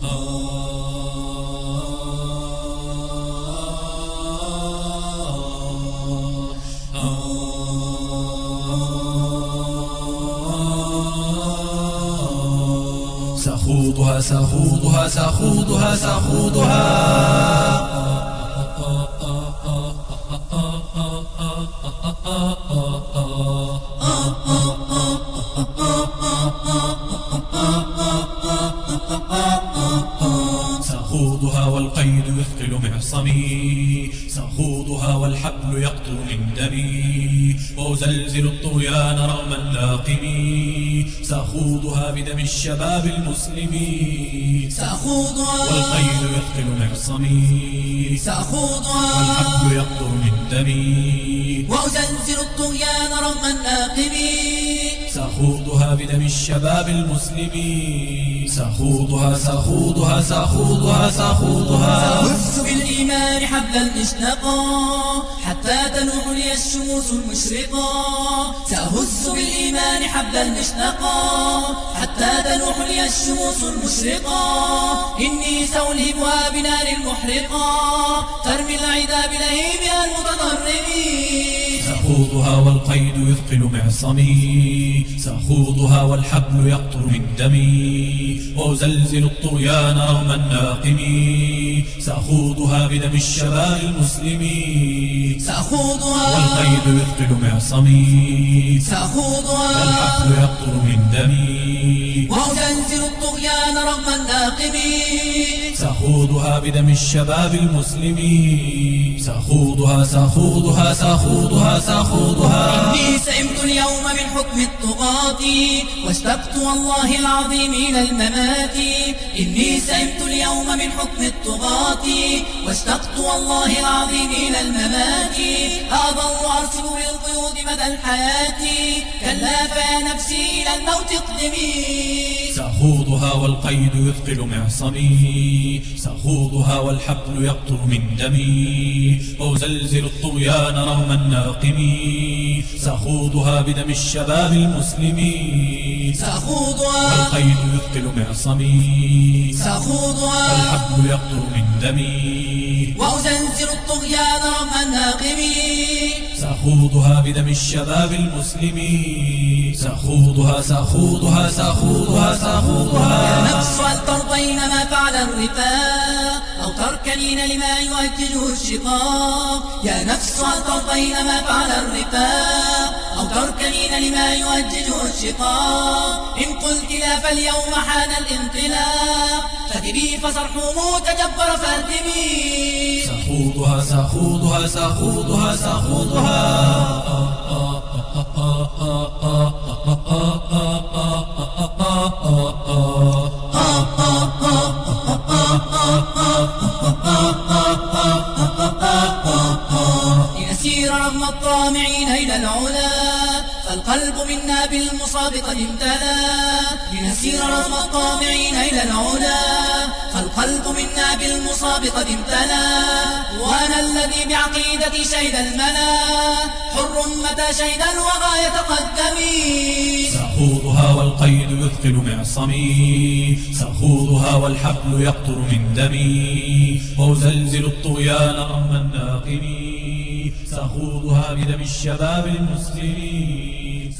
سأخوضها سأخوضها سأخوضها سأخوضها. والقيد يثقل معصمي سأخوضها والحبل يقطر من دمي. وأزلزل الطغيان رغم اللاقم سأخوضها بدم الشباب المسلمين سأخوضها والقيد يثقل معصمي سأخوضها والحبل يقطر من دمي. وأزلزل الطغيان رغم الناقم سأخوضها بدم الشباب المسلمين. سأخوضها سأخوضها سأخوضها سأخوضها سأهز بالإيمان حبل المشنقا حتى تنوح لي الشموس المشرقا سأهز بالإيمان حبل المشنقا حتى تنوح لي الشموس المشرقا إني سألهبها بنار المحرقا ترمي العدا بلهيبها المتضرمين سأخوضها والقيد يثقل معصمي. سأخوضها والحبل يقطر من دمي. وأزلزل الطغيان رغم الناقم. سأخوضها بدم الشباب المسلمين سأخوضها والقيد يثقل معصمي. سأخوضها والحبل يقطر من دمي. وأزلزل الطغيان رغم الناقم سأخوضها بدم الشباب المسلمين سأخوضها سأخوضها سأخوضها سأخوضها. إني سئمت اليوم من حكم الطغاة واشتقت والله العظيم إلى الممات. إني سئمت اليوم من حكم الطغاة واشتقت والله العظيم إلى الممات. أظل أرسل بالقيود مدى الحياة. كلا فيا نفسي إلى الموت اقدمي. سأخوضها والقيد يثقل معصمي سأخوضها والحبل يقطر من دمي وأزلزل الطغيان رغم الناقم سأخوضها بدم الشباب المسلمين سأخوضها والقيد يثقل معصمي سأخوضها والحبل يقطر من دمي وأزلزل الطغيان رغم الناقم سأخوضها بدم الشباب المسلمين سأخوضها سأخوضها سأخوضها ما فعل الرفاق. أو تركنين لما يؤجله الشقاق. يا نفس ترضين ما فعل الرفاق. أو تركنين لما يؤجله الشقاق. إن قلت لا فاليوم حان الانطلاق. فدبي فصرحه تجبر فاهدمي. سأخوضها سأخوضها سأخوضها سأخوضها. لنسير رغم الطامعين إلى العلا فالقلب منا بالمصاب قد امتلا. لنسير رغم الطامعين إلى العلا فالقلب منا بالمصاب قد امتلا. وأنا الذي بعقيدتي شهد الملا حر متى شهد الوغى يتقدمي سأخوضها والقيد يثقل معصمي سأخوضها والحبل يقطر من دمي. وأزلزل الطغيان رغم الناقم سأخوضها بدم الشباب المسلمين.